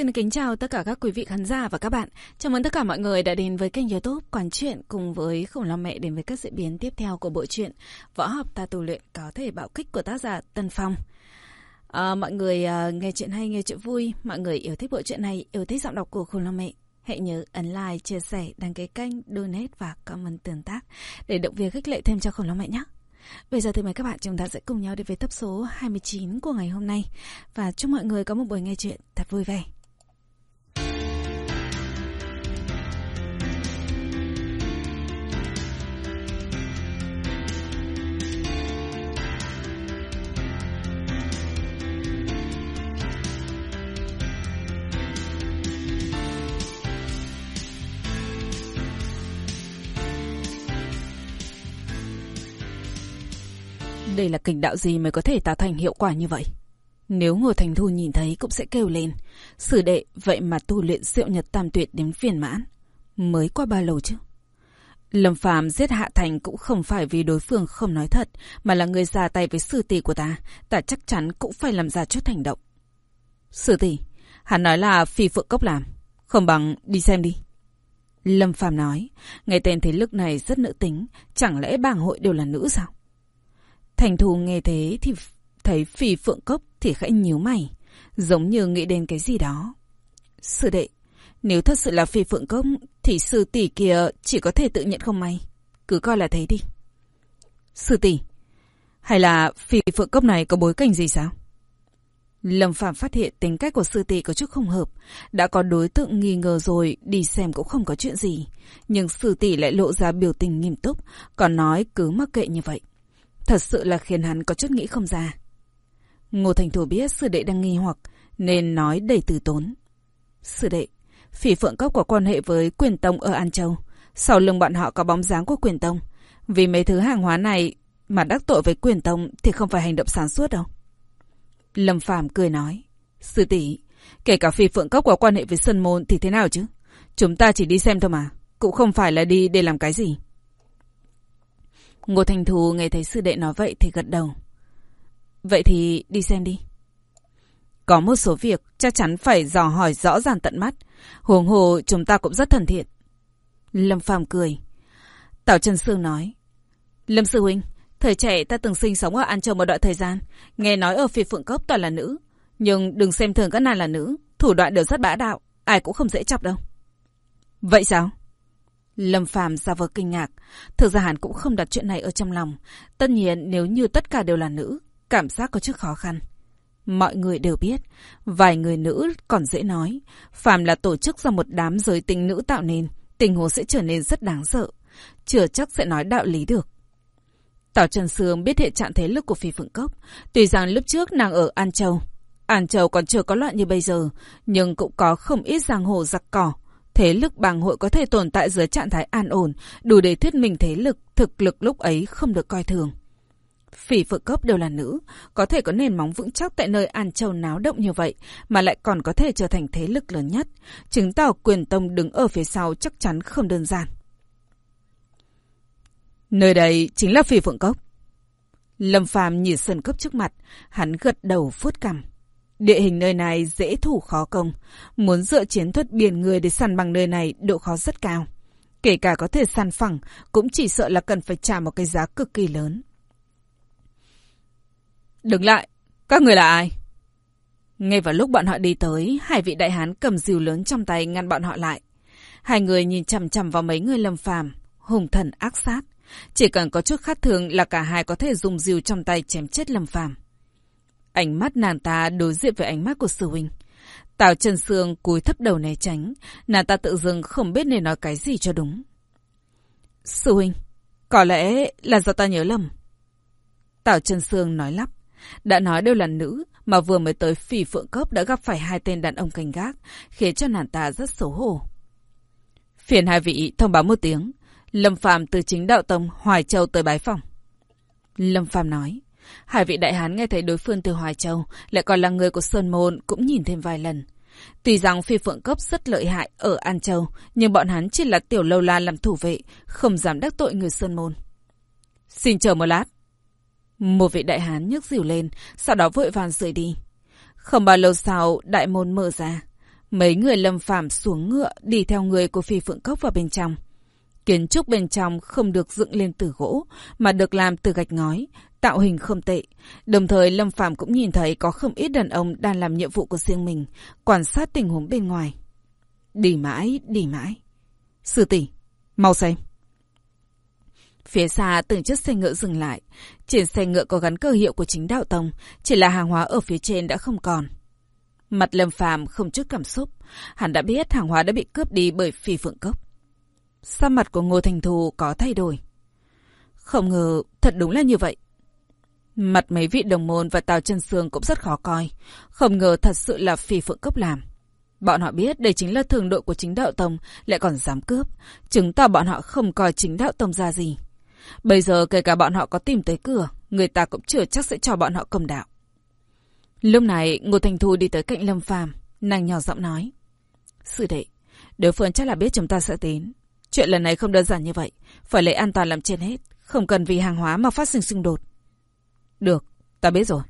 Xin kính chào tất cả các quý vị khán giả và các bạn. Chào mừng tất cả mọi người đã đến với kênh youtube Quản truyện cùng với Khổng Long Mẹ đến với các diễn biến tiếp theo của bộ truyện Võ học ta tu luyện có thể bạo kích của tác giả Tân Phong. À, mọi người à, nghe chuyện hay, nghe chuyện vui, mọi người yêu thích bộ truyện này, yêu thích giọng đọc của Khổng Long Mẹ. Hãy nhớ ấn like, chia sẻ, đăng ký kênh, donate và comment tương tác để động viên khích lệ thêm cho Khổng Long Mẹ nhé. Bây giờ thì mời các bạn chúng ta sẽ cùng nhau đến với tập số 29 của ngày hôm nay và chúc mọi người có một buổi nghe chuyện thật vui vẻ. Đây là kình đạo gì mới có thể tạo thành hiệu quả như vậy? Nếu Ngô Thành Thu nhìn thấy cũng sẽ kêu lên. Sử đệ, vậy mà tu luyện diệu nhật tam tuyệt đến phiền mãn. Mới qua ba lâu chứ? Lâm Phàm giết Hạ Thành cũng không phải vì đối phương không nói thật, mà là người ra tay với sư tỷ của ta, ta chắc chắn cũng phải làm ra chút hành động. Sư tỷ, hắn nói là phi phượng cốc làm, không bằng đi xem đi. Lâm Phàm nói, nghe tên thế lực này rất nữ tính, chẳng lẽ bảng hội đều là nữ sao? Thành thù nghe thế thì thấy phi phượng cốc thì khẽ nhíu mày, giống như nghĩ đến cái gì đó. Sư đệ, nếu thật sự là phi phượng cốc thì sư tỷ kia chỉ có thể tự nhận không may. Cứ coi là thế đi. Sư tỷ, hay là phi phượng cốc này có bối cảnh gì sao? Lâm Phạm phát hiện tính cách của sư tỷ có chút không hợp. Đã có đối tượng nghi ngờ rồi, đi xem cũng không có chuyện gì. Nhưng sư tỷ lại lộ ra biểu tình nghiêm túc, còn nói cứ mắc kệ như vậy. Thật sự là khiến hắn có chút nghĩ không ra. Ngô Thành Thủ biết sư đệ đang nghi hoặc, nên nói đầy từ tốn. Sư đệ, phỉ phượng cốc có quan hệ với quyền tông ở An Châu. Sau lưng bọn họ có bóng dáng của quyền tông. Vì mấy thứ hàng hóa này mà đắc tội với quyền tông thì không phải hành động sáng suốt đâu. Lâm Phàm cười nói. Sư tỷ, kể cả phi phượng cốc có quan hệ với sân Môn thì thế nào chứ? Chúng ta chỉ đi xem thôi mà. Cũng không phải là đi để làm cái gì. Ngô Thành Thù nghe thấy sư đệ nói vậy thì gật đầu. Vậy thì đi xem đi. Có một số việc chắc chắn phải dò hỏi rõ ràng tận mắt. Huống hồ chúng ta cũng rất thân thiện. Lâm Phàm cười. Tào Trần Sương nói. Lâm Sư Huynh, thời trẻ ta từng sinh sống ở An Châu một đoạn thời gian. Nghe nói ở phi Phượng Cốc toàn là nữ. Nhưng đừng xem thường các nàng là nữ. Thủ đoạn đều rất bá đạo. Ai cũng không dễ chọc đâu. Vậy sao? Lâm Phàm ra vờ kinh ngạc. Thực ra hắn cũng không đặt chuyện này ở trong lòng. Tất nhiên nếu như tất cả đều là nữ, cảm giác có chút khó khăn. Mọi người đều biết, vài người nữ còn dễ nói. Phàm là tổ chức do một đám giới tình nữ tạo nên, tình huống sẽ trở nên rất đáng sợ. Chưa chắc sẽ nói đạo lý được. Tào Trần Sương biết hiện trạng thế lực của Phi Phượng Cốc. Tuy rằng lúc trước nàng ở An Châu. An Châu còn chưa có loạn như bây giờ, nhưng cũng có không ít giang hồ giặc cỏ, Thế lực bang hội có thể tồn tại dưới trạng thái an ổn, đủ để thuyết minh thế lực, thực lực lúc ấy không được coi thường. Phỉ phượng cấp đều là nữ, có thể có nền móng vững chắc tại nơi An Châu náo động như vậy, mà lại còn có thể trở thành thế lực lớn nhất, chứng tỏ quyền tông đứng ở phía sau chắc chắn không đơn giản. Nơi đây chính là phỉ phượng cốc. Lâm Phàm nhìn sân cốc trước mặt, hắn gật đầu phút cằm. Địa hình nơi này dễ thủ khó công. Muốn dựa chiến thuật biển người để săn bằng nơi này độ khó rất cao. Kể cả có thể săn phẳng, cũng chỉ sợ là cần phải trả một cái giá cực kỳ lớn. Đứng lại! Các người là ai? Ngay vào lúc bọn họ đi tới, hai vị đại hán cầm rìu lớn trong tay ngăn bọn họ lại. Hai người nhìn chằm chằm vào mấy người lâm phàm, hùng thần ác sát. Chỉ cần có chút khát thường là cả hai có thể dùng rìu trong tay chém chết lâm phàm. Ánh mắt nàng ta đối diện với ánh mắt của sư huynh. Tào Trần Sương cúi thấp đầu né tránh, nàng ta tự dưng không biết nên nói cái gì cho đúng. Sư huynh, có lẽ là do ta nhớ lầm. Tào Trần Sương nói lắp, đã nói đều là nữ, mà vừa mới tới phỉ phượng cấp đã gặp phải hai tên đàn ông canh gác, khiến cho nàng ta rất xấu hổ. Phiền hai vị thông báo một tiếng, Lâm Phàm từ chính đạo tông Hoài Châu tới bái phòng. Lâm Phàm nói, Hai vị đại hán nghe thấy đối phương từ Hoài Châu, lại còn là người của Sơn Môn, cũng nhìn thêm vài lần. Tuy rằng phi phượng cấp rất lợi hại ở An Châu, nhưng bọn hắn chỉ là tiểu lâu la làm thủ vệ, không dám đắc tội người Sơn Môn. Xin chờ một lát. Một vị đại hán nhấc dìu lên, sau đó vội vàng rời đi. Không bao lâu sau, đại môn mở ra. Mấy người lâm phạm xuống ngựa đi theo người của phi phượng cốc vào bên trong. Kiến trúc bên trong không được dựng lên từ gỗ, mà được làm từ gạch ngói, tạo hình không tệ. Đồng thời Lâm Phàm cũng nhìn thấy có không ít đàn ông đang làm nhiệm vụ của riêng mình, quan sát tình huống bên ngoài. Đi mãi, đi mãi. Sư tỷ, mau xem. Phía xa từng chiếc xe ngựa dừng lại. Trên xe ngựa có gắn cơ hiệu của chính đạo tông, chỉ là hàng hóa ở phía trên đã không còn. Mặt Lâm Phàm không chút cảm xúc, hắn đã biết hàng hóa đã bị cướp đi bởi phi phượng cốc. Sao mặt của Ngô Thành Thù có thay đổi? Không ngờ, thật đúng là như vậy. Mặt mấy vị đồng môn và Tào chân Sương cũng rất khó coi. Không ngờ thật sự là phi phượng cấp làm. Bọn họ biết đây chính là thường đội của chính đạo tông, lại còn dám cướp. Chứng tỏ bọn họ không coi chính đạo tông ra gì. Bây giờ kể cả bọn họ có tìm tới cửa, người ta cũng chưa chắc sẽ cho bọn họ công đạo. Lúc này, Ngô Thành Thu đi tới cạnh Lâm Phàm, nàng nhỏ giọng nói. Sư đệ, đối phương chắc là biết chúng ta sẽ đến. Chuyện lần này không đơn giản như vậy, phải lấy an toàn làm trên hết, không cần vì hàng hóa mà phát sinh xung đột. Được, ta biết rồi.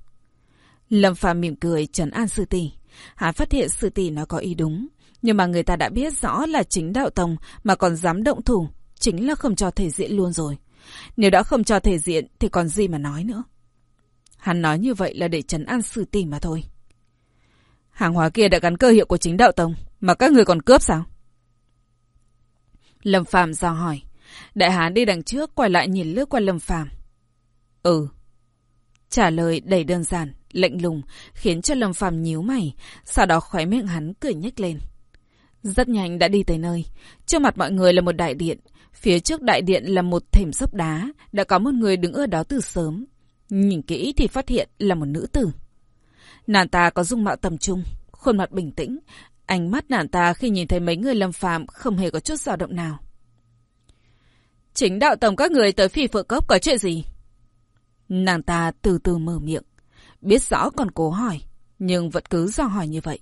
Lâm Phàm mỉm cười trấn an sư tỷ. Hắn phát hiện sư tỷ nói có ý đúng, nhưng mà người ta đã biết rõ là chính đạo tông mà còn dám động thủ, chính là không cho thể diện luôn rồi. Nếu đã không cho thể diện thì còn gì mà nói nữa. Hắn nói như vậy là để trấn an sư tỷ mà thôi. Hàng hóa kia đã gắn cơ hiệu của chính đạo tông, mà các người còn cướp sao? Lâm Phàm do hỏi. Đại hán đi đằng trước quay lại nhìn lướt qua Lâm Phàm. Ừ. Trả lời đầy đơn giản, lạnh lùng, khiến cho Lâm Phàm nhíu mày, sau đó khóe miệng hắn cười nhếch lên. Rất nhanh đã đi tới nơi. Trước mặt mọi người là một đại điện. Phía trước đại điện là một thềm dốc đá. Đã có một người đứng ở đó từ sớm. Nhìn kỹ thì phát hiện là một nữ tử. Nàng ta có dung mạo tầm trung, khuôn mặt bình tĩnh. Ánh mắt nàng ta khi nhìn thấy mấy người lâm phàm không hề có chút dao động nào. Chính đạo tổng các người tới phi phượng cốc có chuyện gì? Nàng ta từ từ mở miệng. Biết rõ còn cố hỏi, nhưng vẫn cứ do hỏi như vậy.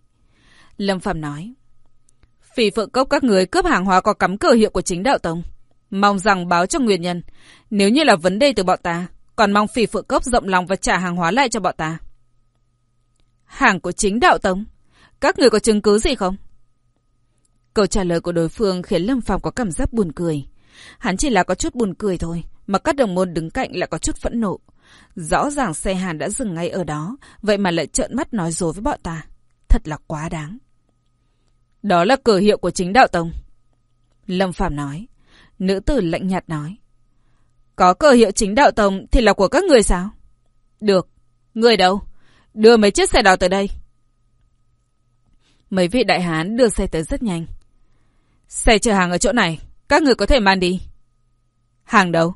Lâm Phạm nói. "Phỉ phượng cốc các người cướp hàng hóa có cắm cờ hiệu của chính đạo tông. Mong rằng báo cho nguyên nhân. Nếu như là vấn đề từ bọn ta, còn mong phỉ phượng cốc rộng lòng và trả hàng hóa lại cho bọn ta. Hàng của chính đạo tông? Các người có chứng cứ gì không? Câu trả lời của đối phương khiến Lâm Phạm có cảm giác buồn cười. Hắn chỉ là có chút buồn cười thôi, mà các đồng môn đứng cạnh lại có chút phẫn nộ. Rõ ràng xe Hàn đã dừng ngay ở đó, vậy mà lại trợn mắt nói dối với bọn ta. Thật là quá đáng. Đó là cờ hiệu của chính đạo tông. Lâm Phạm nói. Nữ tử lạnh nhạt nói. Có cờ hiệu chính đạo tông thì là của các người sao? Được. Người đâu? Đưa mấy chiếc xe đỏ tới đây. Mấy vị đại hán đưa xe tới rất nhanh. Xe chở hàng ở chỗ này, các người có thể mang đi. Hàng đâu?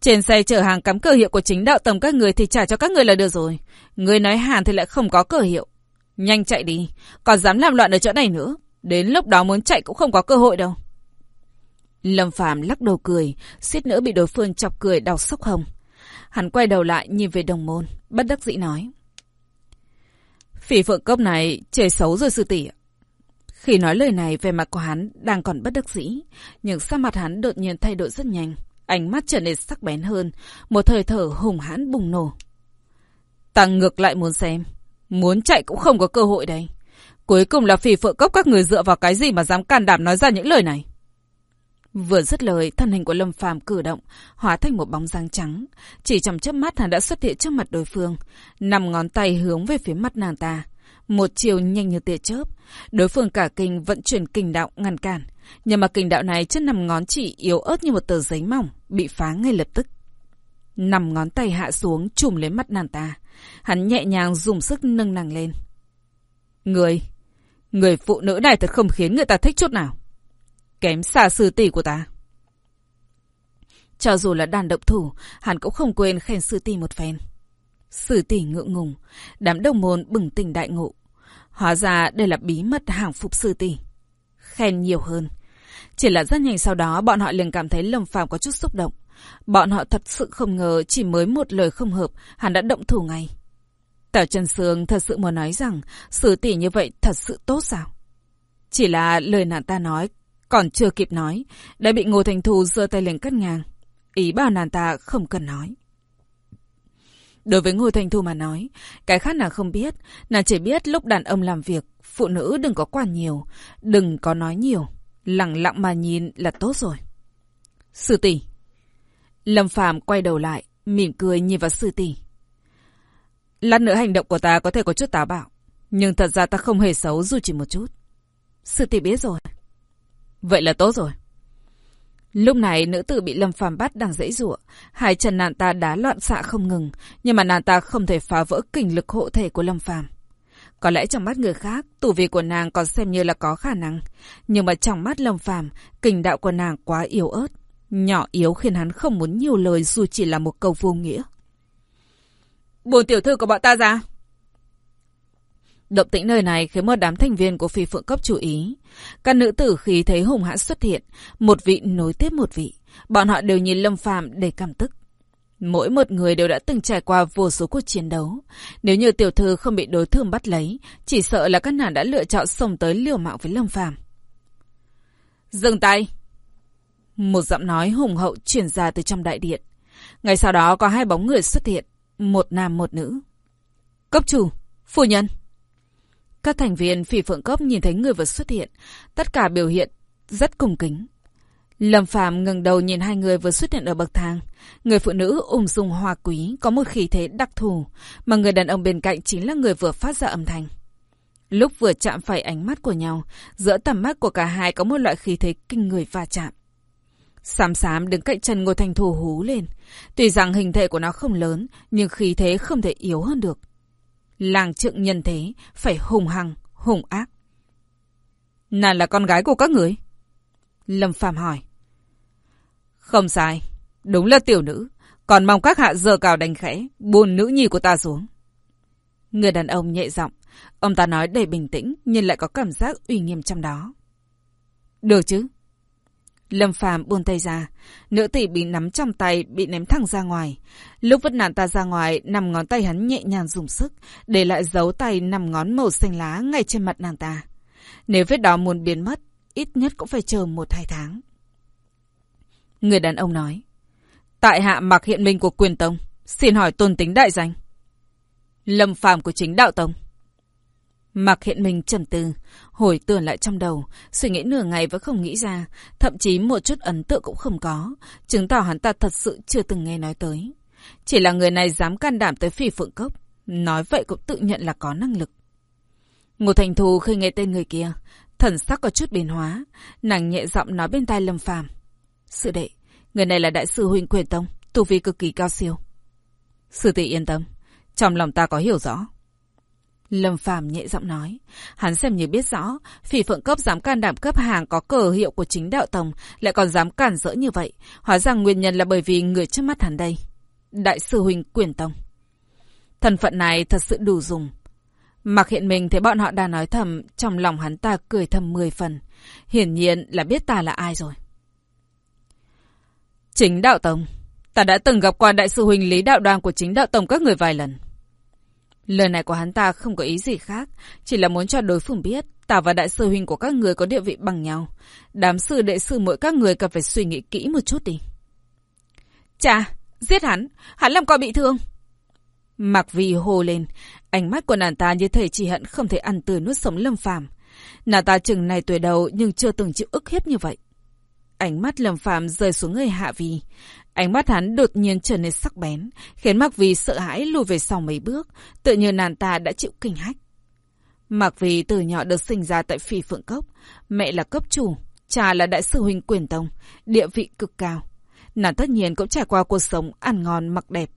Trên xe chở hàng cắm cờ hiệu của chính đạo tầm các người thì trả cho các người là được rồi. Người nói hàn thì lại không có cờ hiệu. Nhanh chạy đi, còn dám làm loạn ở chỗ này nữa. Đến lúc đó muốn chạy cũng không có cơ hội đâu. Lâm Phàm lắc đầu cười, suýt nữa bị đối phương chọc cười đau sốc hồng. Hắn quay đầu lại nhìn về đồng môn, bất đắc dĩ nói. Phỉ phượng cốc này chơi xấu rồi sư tỷ Khi nói lời này về mặt của hắn đang còn bất đắc dĩ, nhưng sắc mặt hắn đột nhiên thay đổi rất nhanh. Ánh mắt trở nên sắc bén hơn, một thời thở hùng hãn bùng nổ. Ta ngược lại muốn xem, muốn chạy cũng không có cơ hội đây. Cuối cùng là phỉ phượng cốc các người dựa vào cái gì mà dám can đảm nói ra những lời này. Vừa dứt lời, thân hình của Lâm Phàm cử động, hóa thành một bóng dáng trắng. Chỉ trong chớp mắt hắn đã xuất hiện trước mặt đối phương, nằm ngón tay hướng về phía mắt nàng ta. Một chiều nhanh như tia chớp, đối phương cả kinh vận chuyển kinh đạo ngăn cản. Nhưng mà kình đạo này chân nằm ngón chỉ yếu ớt như một tờ giấy mỏng, bị phá ngay lập tức. Nằm ngón tay hạ xuống chùm lấy mắt nàng ta. Hắn nhẹ nhàng dùng sức nâng nàng lên. Người, người phụ nữ này thật không khiến người ta thích chút nào. Kém xa sư tỷ của ta. Cho dù là đàn động thủ, hắn cũng không quên khen sư tỷ một phen. Sư tỷ ngượng ngùng, đám đồng môn bừng tỉnh đại ngộ. Hóa ra đây là bí mật hàng phục sư tỷ. Khen nhiều hơn. Chỉ là rất nhanh sau đó bọn họ liền cảm thấy Lâm Phàm có chút xúc động. Bọn họ thật sự không ngờ chỉ mới một lời không hợp, hắn đã động thủ ngay. Tào Trần Sương thật sự muốn nói rằng xử tỷ như vậy thật sự tốt sao? Chỉ là lời nàng ta nói còn chưa kịp nói, đã bị Ngô Thành Thu giơ tay lên cắt ngang. Ý bảo nàng ta không cần nói. Đối với Ngô Thanh Thu mà nói, cái khác nàng không biết, nàng chỉ biết lúc đàn ông làm việc, phụ nữ đừng có quản nhiều, đừng có nói nhiều, lặng lặng mà nhìn là tốt rồi. Sư tỷ Lâm Phàm quay đầu lại, mỉm cười nhìn vào sư tỷ. Lát nữa hành động của ta có thể có chút táo bạo, nhưng thật ra ta không hề xấu dù chỉ một chút. Sư tỷ biết rồi. Vậy là tốt rồi. Lúc này nữ tử bị Lâm Phàm bắt đang dãy rủa, hai chân nàng ta đá loạn xạ không ngừng, nhưng mà nàng ta không thể phá vỡ kình lực hộ thể của Lâm Phàm. Có lẽ trong mắt người khác, tù vị của nàng còn xem như là có khả năng, nhưng mà trong mắt Lâm Phàm, kình đạo của nàng quá yếu ớt, nhỏ yếu khiến hắn không muốn nhiều lời dù chỉ là một câu vô nghĩa. Buồn tiểu thư của bọn ta ra. Động tĩnh nơi này khiến một đám thành viên của phi phượng cấp chú ý. Các nữ tử khí thấy hùng hãn xuất hiện, một vị nối tiếp một vị. Bọn họ đều nhìn Lâm Phàm để cảm tức. Mỗi một người đều đã từng trải qua vô số cuộc chiến đấu. Nếu như tiểu thư không bị đối thương bắt lấy, chỉ sợ là các nàng đã lựa chọn sống tới liều mạng với Lâm Phàm. Dừng tay! Một giọng nói hùng hậu truyền ra từ trong đại điện. Ngay sau đó có hai bóng người xuất hiện, một nam một nữ. Cấp chủ, phu nhân. Các thành viên phỉ phượng cấp nhìn thấy người vừa xuất hiện, tất cả biểu hiện rất cung kính. Lâm Phạm ngẩng đầu nhìn hai người vừa xuất hiện ở bậc thang. Người phụ nữ ung dung hoa quý, có một khí thế đặc thù, mà người đàn ông bên cạnh chính là người vừa phát ra âm thanh. Lúc vừa chạm phải ánh mắt của nhau, giữa tầm mắt của cả hai có một loại khí thế kinh người va chạm. Xám xám đứng cạnh chân Ngô Thành Thù hú lên. Tuy rằng hình thể của nó không lớn, nhưng khí thế không thể yếu hơn được. Làng trượng nhân thế, phải hùng hăng, hùng ác. Nàng là con gái của các người? Lâm Phàm hỏi. Không sai, đúng là tiểu nữ. Còn mong các hạ giờ cào đánh khẽ, buồn nữ nhi của ta xuống. Người đàn ông nhẹ giọng, ông ta nói đầy bình tĩnh nhưng lại có cảm giác uy nghiêm trong đó. Được chứ? Lâm Phàm buông tay ra, nữ tỷ bị nắm trong tay bị ném thẳng ra ngoài. Lúc vứt nạn ta ra ngoài, nằm ngón tay hắn nhẹ nhàng dùng sức, để lại dấu tay nằm ngón màu xanh lá ngay trên mặt nàng ta. Nếu vết đó muốn biến mất, ít nhất cũng phải chờ một hai tháng. Người đàn ông nói, tại hạ mặc hiện minh của quyền tông, xin hỏi tôn tính đại danh. Lâm Phàm của chính đạo tông. Mặc hiện mình trầm tư, hồi tưởng lại trong đầu, suy nghĩ nửa ngày vẫn không nghĩ ra, thậm chí một chút ấn tượng cũng không có, chứng tỏ hắn ta thật sự chưa từng nghe nói tới. Chỉ là người này dám can đảm tới phi phượng cốc, nói vậy cũng tự nhận là có năng lực. Ngô Thành Thù khi nghe tên người kia, thần sắc có chút biến hóa, nàng nhẹ giọng nói bên tai Lâm Phàm Sư đệ, người này là đại sư huynh quyền tông, tu vi cực kỳ cao siêu. Sư tỷ yên tâm, trong lòng ta có hiểu rõ. Lâm Phàm nhẹ giọng nói. Hắn xem như biết rõ, phỉ phượng cấp dám can đảm cấp hàng có cờ hiệu của chính đạo tông, lại còn dám cản rỡ như vậy. Hóa rằng nguyên nhân là bởi vì người trước mắt hắn đây. Đại sư huynh quyền tông. Thần phận này thật sự đủ dùng. Mặc hiện mình thấy bọn họ đang nói thầm, trong lòng hắn ta cười thầm mười phần. Hiển nhiên là biết ta là ai rồi. Chính đạo tông. Ta đã từng gặp qua đại sư huynh Lý Đạo Đoàn của chính đạo tông các người vài lần. Lời này của hắn ta không có ý gì khác, chỉ là muốn cho đối phương biết ta và đại sư huynh của các người có địa vị bằng nhau. Đám sư đệ sư mỗi các người cần phải suy nghĩ kỹ một chút đi. Chà, giết hắn, hắn làm coi bị thương. Mặc vì hồ lên, ánh mắt của nàng ta như thể chỉ hận không thể ăn tươi nuốt sống lâm phàm. Nàng ta chừng này tuổi đầu nhưng chưa từng chịu ức hiếp như vậy. Ánh mắt lâm phàm rơi xuống người hạ vi. Ánh mắt hắn đột nhiên trở nên sắc bén, khiến Mạc vi sợ hãi lùi về sau mấy bước, tự như nàng ta đã chịu kinh hách. Mạc Vì từ nhỏ được sinh ra tại Phi Phượng Cốc, mẹ là cấp chủ, cha là đại sư huynh quyền tông, địa vị cực cao. Nàng tất nhiên cũng trải qua cuộc sống ăn ngon mặc đẹp.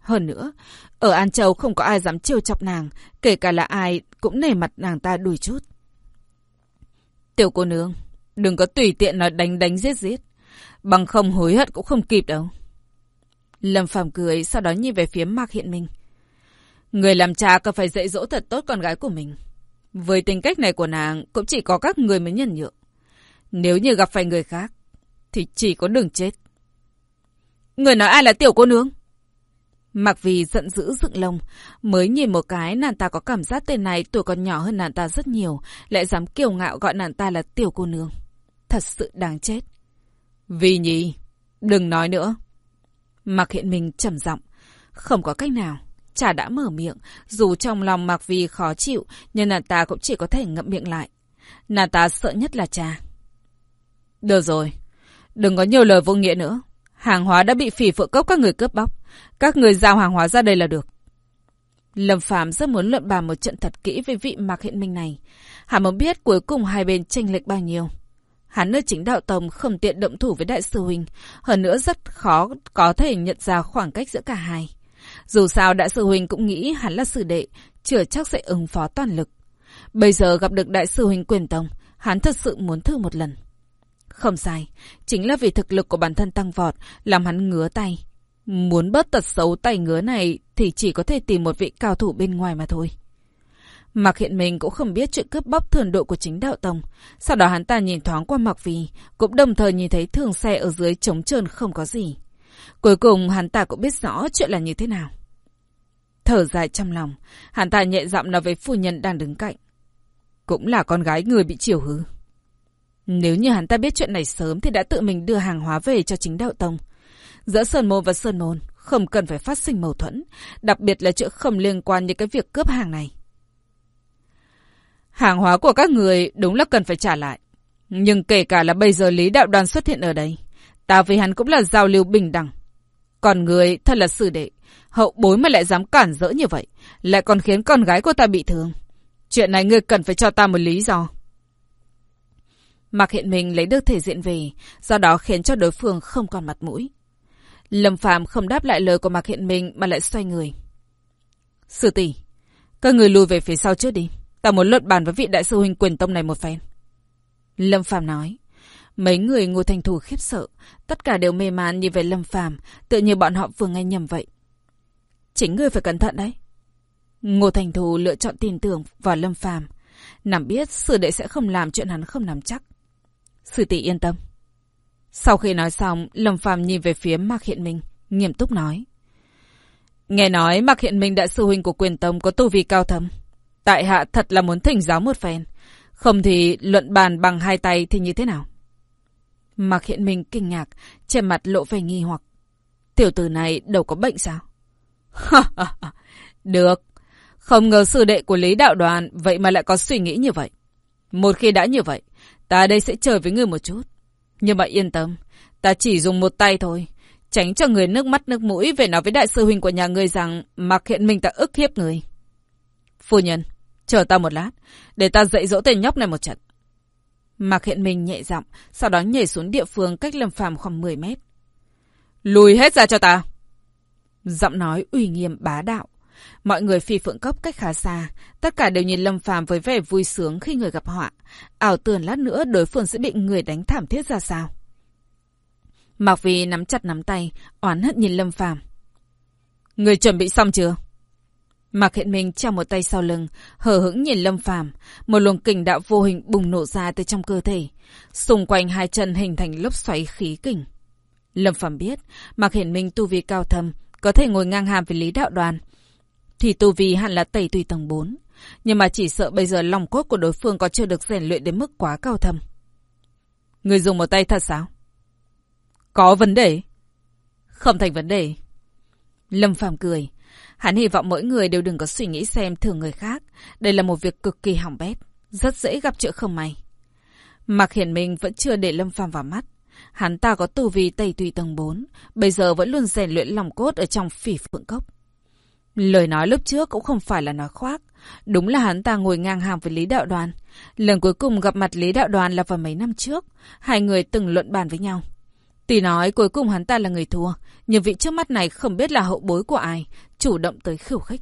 Hơn nữa, ở An Châu không có ai dám trêu chọc nàng, kể cả là ai cũng nể mặt nàng ta đùi chút. Tiểu cô nương, đừng có tùy tiện nói đánh đánh giết giết. Bằng không hối hận cũng không kịp đâu. Lâm Phàm cười, sau đó nhìn về phía Mạc Hiện Minh. Người làm cha cần phải dạy dỗ thật tốt con gái của mình. Với tính cách này của nàng, cũng chỉ có các người mới nhân nhượng. Nếu như gặp phải người khác, thì chỉ có đường chết. Người nói ai là tiểu cô nương? Mặc vì giận dữ dựng lông, mới nhìn một cái nàng ta có cảm giác tên này tuổi còn nhỏ hơn nàng ta rất nhiều, lại dám kiêu ngạo gọi nàng ta là tiểu cô nương. Thật sự đáng chết. Vì nhỉ, đừng nói nữa. Mặc hiện mình trầm giọng, Không có cách nào. Chả đã mở miệng, dù trong lòng Mạc Vi khó chịu, nhưng nàng ta cũng chỉ có thể ngậm miệng lại. Nàng ta sợ nhất là cha. Được rồi, đừng có nhiều lời vô nghĩa nữa. Hàng hóa đã bị phỉ phượng cốc các người cướp bóc. Các người giao hàng hóa ra đây là được. Lâm Phạm rất muốn luận bàn một trận thật kỹ với vị Mạc Hiện Minh này. Hắn muốn biết cuối cùng hai bên tranh lệch bao nhiêu. Hắn ở chính đạo tông không tiện động thủ với đại sư huynh, hơn nữa rất khó có thể nhận ra khoảng cách giữa cả hai. Dù sao đại sư huynh cũng nghĩ hắn là sư đệ, chưa chắc sẽ ứng phó toàn lực. Bây giờ gặp được đại sư huynh quyền tông, hắn thật sự muốn thử một lần. Không sai, chính là vì thực lực của bản thân tăng vọt, làm hắn ngứa tay. Muốn bớt tật xấu tay ngứa này thì chỉ có thể tìm một vị cao thủ bên ngoài mà thôi. Mạc Hiện Minh cũng không biết chuyện cướp bóc thường độ của chính đạo tông. Sau đó hắn ta nhìn thoáng qua Mạc Vì, cũng đồng thời nhìn thấy thường xe ở dưới trống trơn không có gì. Cuối cùng hắn ta cũng biết rõ chuyện là như thế nào. Thở dài trong lòng, hắn ta nhẹ giọng nói với phu nhân đang đứng cạnh. Cũng là con gái người bị chiều hư. Nếu như hắn ta biết chuyện này sớm thì đã tự mình đưa hàng hóa về cho chính đạo tông. Giữa Sơn Môn và Sơn Môn không cần phải phát sinh mâu thuẫn, đặc biệt là chuyện không liên quan như cái việc cướp hàng này. Hàng hóa của các người đúng là cần phải trả lại. Nhưng kể cả là bây giờ Lý Đạo Đoàn xuất hiện ở đây, ta với hắn cũng là giao lưu bình đẳng. Còn người thật là sư đệ, hậu bối mà lại dám cản rỡ như vậy, lại còn khiến con gái của ta bị thương. Chuyện này ngươi cần phải cho ta một lý do. Mạc Hiện Minh lấy được thể diện về, do đó khiến cho đối phương không còn mặt mũi. Lâm Phạm không đáp lại lời của Mạc Hiện Minh mà lại xoay người. Sư tỷ, các người lùi về phía sau trước đi. Ta muốn luận bàn với vị đại sư huynh quyền tông này một phen. Lâm Phàm nói. Mấy người ngô thành thủ khiếp sợ, tất cả đều mê man nhìn về Lâm Phàm, tự như bọn họ vừa nghe nhầm vậy. Chính ngươi phải cẩn thận đấy. Ngô Thành Thù lựa chọn tin tưởng vào Lâm Phàm, nằm biết sư đệ sẽ không làm chuyện hắn không nắm chắc. Sư tỷ yên tâm. Sau khi nói xong, Lâm Phàm nhìn về phía Mạc Hiện Minh, nghiêm túc nói. Nghe nói Mạc Hiện Minh đại sư huynh của quyền tông có tu vi cao thâm. Tại hạ thật là muốn thỉnh giáo một phen. Không thì luận bàn bằng hai tay thì như thế nào? Mạc Hiện Minh kinh ngạc, trên mặt lộ vẻ nghi hoặc. Tiểu tử này đâu có bệnh sao? Được. Không ngờ sư đệ của Lý Đạo Đoàn vậy mà lại có suy nghĩ như vậy. Một khi đã như vậy, ta đây sẽ chờ với người một chút. Nhưng mà yên tâm, ta chỉ dùng một tay thôi. Tránh cho người nước mắt nước mũi về nói với đại sư huynh của nhà ngươi rằng Mạc Hiện Minh ta ức hiếp người. Phu nhân, chờ ta một lát, để ta dạy dỗ tên nhóc này một trận. Mạc Hiện Minh nhẹ giọng, sau đó nhảy xuống địa phương cách Lâm Phàm khoảng 10 mét. Lùi hết ra cho ta! Giọng nói uy nghiêm bá đạo. Mọi người phi phượng cấp cách khá xa, tất cả đều nhìn Lâm Phàm với vẻ vui sướng khi người gặp họa, ảo tưởng lát nữa đối phương sẽ bị người đánh thảm thiết ra sao. Mạc Vi nắm chặt nắm tay, oán hận nhìn Lâm Phàm. Người chuẩn bị xong chưa? Mạc Hiện Minh treo một tay sau lưng, hờ hững nhìn Lâm Phàm, một luồng kình đạo vô hình bùng nổ ra từ trong cơ thể, xung quanh hai chân hình thành lốc xoáy khí kình. Lâm Phàm biết, Mạc Hiển Minh tu vi cao thâm, có thể ngồi ngang hàm với Lý Đạo Đoàn, thì tu vi hẳn là tẩy tùy tầng 4, nhưng mà chỉ sợ bây giờ lòng cốt của đối phương có chưa được rèn luyện đến mức quá cao thâm. Người dùng một tay thật sao? Có vấn đề? Không thành vấn đề. Lâm Phàm cười, Hắn hy vọng mỗi người đều đừng có suy nghĩ xem thường người khác. Đây là một việc cực kỳ hỏng bét. Rất dễ gặp chữa không may. Mạc Hiển Minh vẫn chưa để Lâm Phàm vào mắt. Hắn ta có tu vi tây tùy tầng 4. Bây giờ vẫn luôn rèn luyện lòng cốt ở trong phỉ phượng cốc. Lời nói lúc trước cũng không phải là nói khoác. Đúng là hắn ta ngồi ngang hàng với Lý Đạo Đoàn. Lần cuối cùng gặp mặt Lý Đạo Đoàn là vào mấy năm trước. Hai người từng luận bàn với nhau. Tỷ nói cuối cùng hắn ta là người thua, nhưng vị trước mắt này không biết là hậu bối của ai, chủ động tới khiêu khích.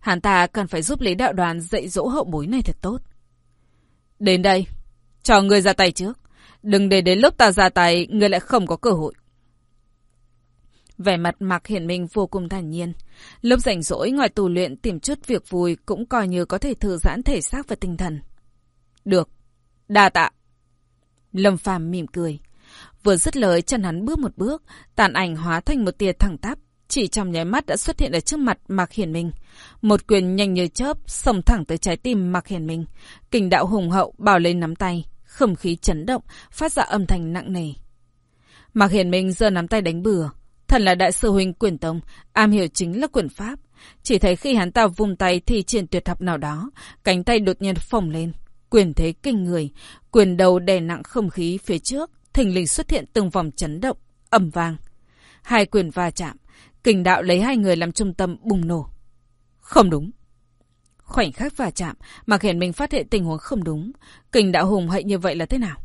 Hắn ta cần phải giúp Lý Đạo Đoàn dạy dỗ hậu bối này thật tốt. Đến đây, cho người ra tay trước. Đừng để đến lúc ta ra tay, người lại không có cơ hội. Vẻ mặt Mạc Hiển Minh vô cùng thản nhiên. Lúc rảnh rỗi ngoài tù luyện tìm chút việc vui cũng coi như có thể thư giãn thể xác và tinh thần. Được. Đa tạ. Lâm Phàm mỉm cười. Vừa dứt lời chân hắn bước một bước, tàn ảnh hóa thành một tia thẳng tắp, chỉ trong nháy mắt đã xuất hiện ở trước mặt Mạc Hiển Minh. Một quyền nhanh như chớp, xông thẳng tới trái tim Mạc Hiển Minh. Kình đạo hùng hậu bảo lên nắm tay, không khí chấn động, phát ra âm thanh nặng nề. Mạc Hiển Minh giơ nắm tay đánh bừa, Thần là đại sư huynh quyền tông, am hiểu chính là quyền pháp. Chỉ thấy khi hắn ta vung tay thì triển tuyệt học nào đó, cánh tay đột nhiên phồng lên. Quyền thế kinh người, quyền đầu đè nặng không khí phía trước, thình lình xuất hiện từng vòng chấn động, ầm vang. Hai quyền va chạm, kình đạo lấy hai người làm trung tâm bùng nổ. Không đúng. Khoảnh khắc va chạm, Mạc Hiển Minh phát hiện tình huống không đúng. Kình đạo hùng hậy như vậy là thế nào?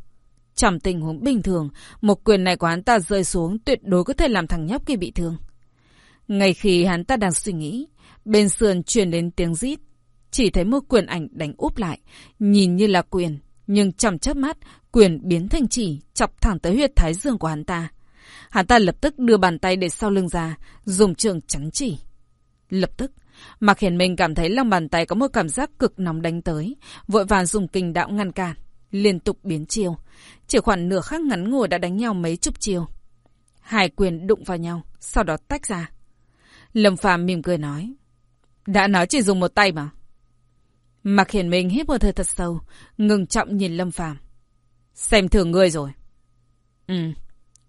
Trong tình huống bình thường, một quyền này của hắn ta rơi xuống tuyệt đối có thể làm thằng nhóc kia bị thương. Ngay khi hắn ta đang suy nghĩ, bên sườn truyền đến tiếng rít. Chỉ thấy một quyền ảnh đánh úp lại, nhìn như là quyền, nhưng trong chớp mắt, quyền biến thành chỉ, chọc thẳng tới huyệt thái dương của hắn ta. Hắn ta lập tức đưa bàn tay để sau lưng ra, dùng trường chắn chỉ. Lập tức, Mạc Hiển Minh cảm thấy lòng bàn tay có một cảm giác cực nóng đánh tới, vội vàng dùng kinh đạo ngăn cản, liên tục biến chiêu. Chỉ khoảng nửa khắc ngắn ngủi đã đánh nhau mấy chục chiêu. Hai quyền đụng vào nhau, sau đó tách ra. Lâm Phàm mỉm cười nói. Đã nói chỉ dùng một tay mà. Mạc Hiển Minh hít một hơi thật sâu, ngừng trọng nhìn Lâm Phàm. Xem thường ngươi rồi. Ừ,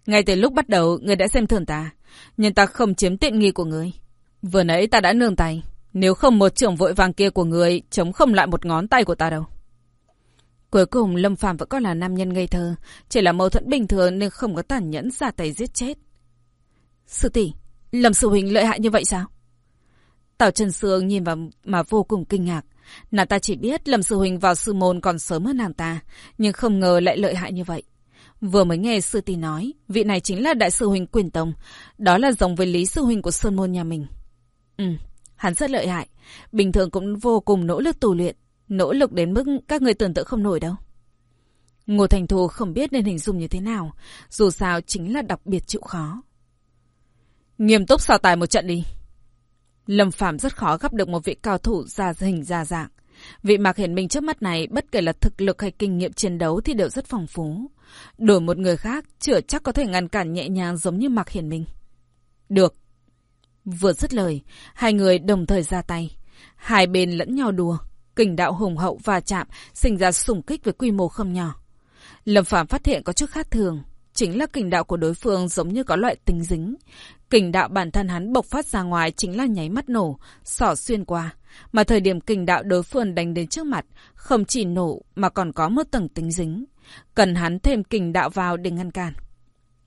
ngay từ lúc bắt đầu, ngươi đã xem thường ta. Nhưng ta không chiếm tiện nghi của ngươi. Vừa nãy ta đã nương tay. Nếu không một trưởng vội vàng kia của ngươi chống không lại một ngón tay của ta đâu. Cuối cùng Lâm Phàm vẫn còn là nam nhân ngây thơ. Chỉ là mâu thuẫn bình thường nên không có tàn nhẫn ra tay giết chết. Sư tỷ, Lâm Sư Huynh lợi hại như vậy sao? Tào Trần Sương nhìn vào mà vô cùng kinh ngạc. Nàng ta chỉ biết Lâm Sư Huynh vào sư môn còn sớm hơn nàng ta, nhưng không ngờ lại lợi hại như vậy. Vừa mới nghe sư tỷ nói, vị này chính là đại sư huynh Quyền Tông, đó là giống với Lý sư huynh của Sơn môn nhà mình. Ừ, hắn rất lợi hại, bình thường cũng vô cùng nỗ lực tu luyện, nỗ lực đến mức các người tưởng tượng không nổi đâu. Ngô Thành Thù không biết nên hình dung như thế nào, dù sao chính là đặc biệt chịu khó. Nghiêm túc so tài một trận đi. Lâm Phạm rất khó gặp được một vị cao thủ ra hình ra dạng. Vị Mạc Hiển Minh trước mắt này, bất kể là thực lực hay kinh nghiệm chiến đấu thì đều rất phong phú. Đổi một người khác, chưa chắc có thể ngăn cản nhẹ nhàng giống như Mạc Hiển Minh. Được. Vừa dứt lời, hai người đồng thời ra tay. Hai bên lẫn nhau đùa, kình đạo hùng hậu và chạm, sinh ra sủng kích với quy mô không nhỏ. Lâm Phạm phát hiện có chút khác thường, chính là kình đạo của đối phương giống như có loại tính dính. Kình đạo bản thân hắn bộc phát ra ngoài chính là nháy mắt nổ, sỏ xuyên qua. Mà thời điểm kình đạo đối phương đánh đến trước mặt, không chỉ nổ mà còn có một tầng tính dính. Cần hắn thêm kình đạo vào để ngăn cản.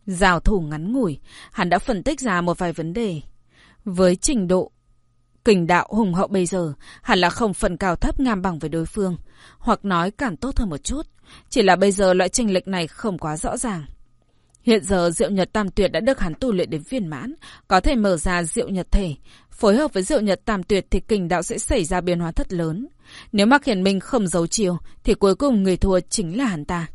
Giao thủ ngắn ngủi, hắn đã phân tích ra một vài vấn đề. Với trình độ kình đạo hùng hậu bây giờ, hẳn là không phần cao thấp ngang bằng với đối phương. Hoặc nói càng tốt hơn một chút. Chỉ là bây giờ loại trình lệch này không quá rõ ràng. Hiện giờ Diệu Nhật Tam Tuyệt đã được hắn tu luyện đến viên mãn, có thể mở ra Diệu Nhật Thể. Phối hợp với Diệu Nhật Tam Tuyệt thì kình đạo sẽ xảy ra biến hóa thật lớn. Nếu Mạc Hiển Minh không giấu chiều, thì cuối cùng người thua chính là hắn ta.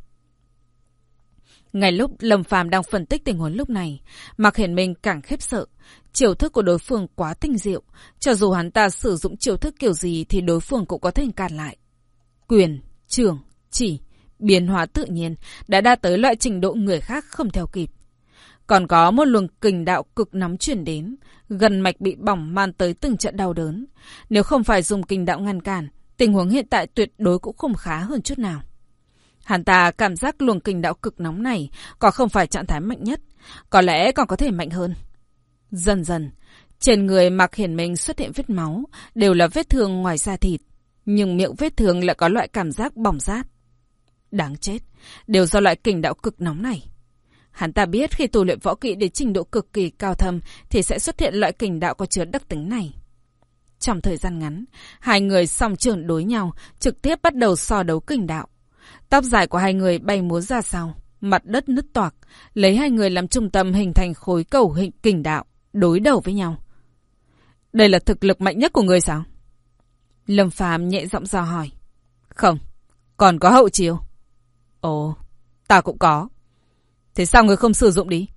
Ngay lúc Lâm Phàm đang phân tích tình huống lúc này, Mạc Hiển Minh càng khiếp sợ. Chiều thức của đối phương quá tinh diệu. Cho dù hắn ta sử dụng chiều thức kiểu gì thì đối phương cũng có thể cản lại. Quyền, trường, chỉ, biến hóa tự nhiên đã đạt tới loại trình độ người khác không theo kịp. Còn có một luồng kình đạo cực nóng chuyển đến, gần mạch bị bỏng man tới từng trận đau đớn. Nếu không phải dùng kình đạo ngăn cản, tình huống hiện tại tuyệt đối cũng không khá hơn chút nào. Hắn ta cảm giác luồng kình đạo cực nóng này có không phải trạng thái mạnh nhất, có lẽ còn có thể mạnh hơn. Dần dần, trên người Mạc Hiển Minh xuất hiện vết máu, đều là vết thương ngoài da thịt, nhưng miệng vết thương lại có loại cảm giác bỏng rát. Đáng chết, đều do loại kình đạo cực nóng này. Hắn ta biết khi tu luyện võ kỹ đến trình độ cực kỳ cao thâm thì sẽ xuất hiện loại kình đạo có chứa đặc tính này. Trong thời gian ngắn, hai người song trường đối nhau, trực tiếp bắt đầu so đấu kình đạo. Tóc dài của hai người bay múa ra sau, mặt đất nứt toạc, lấy hai người làm trung tâm hình thành khối cầu hình kình đạo, đối đầu với nhau. Đây là thực lực mạnh nhất của người sao? Lâm Phàm nhẹ giọng dò hỏi. Không, còn có hậu chiêu Ồ, ta cũng có. Thế sao người không sử dụng đi?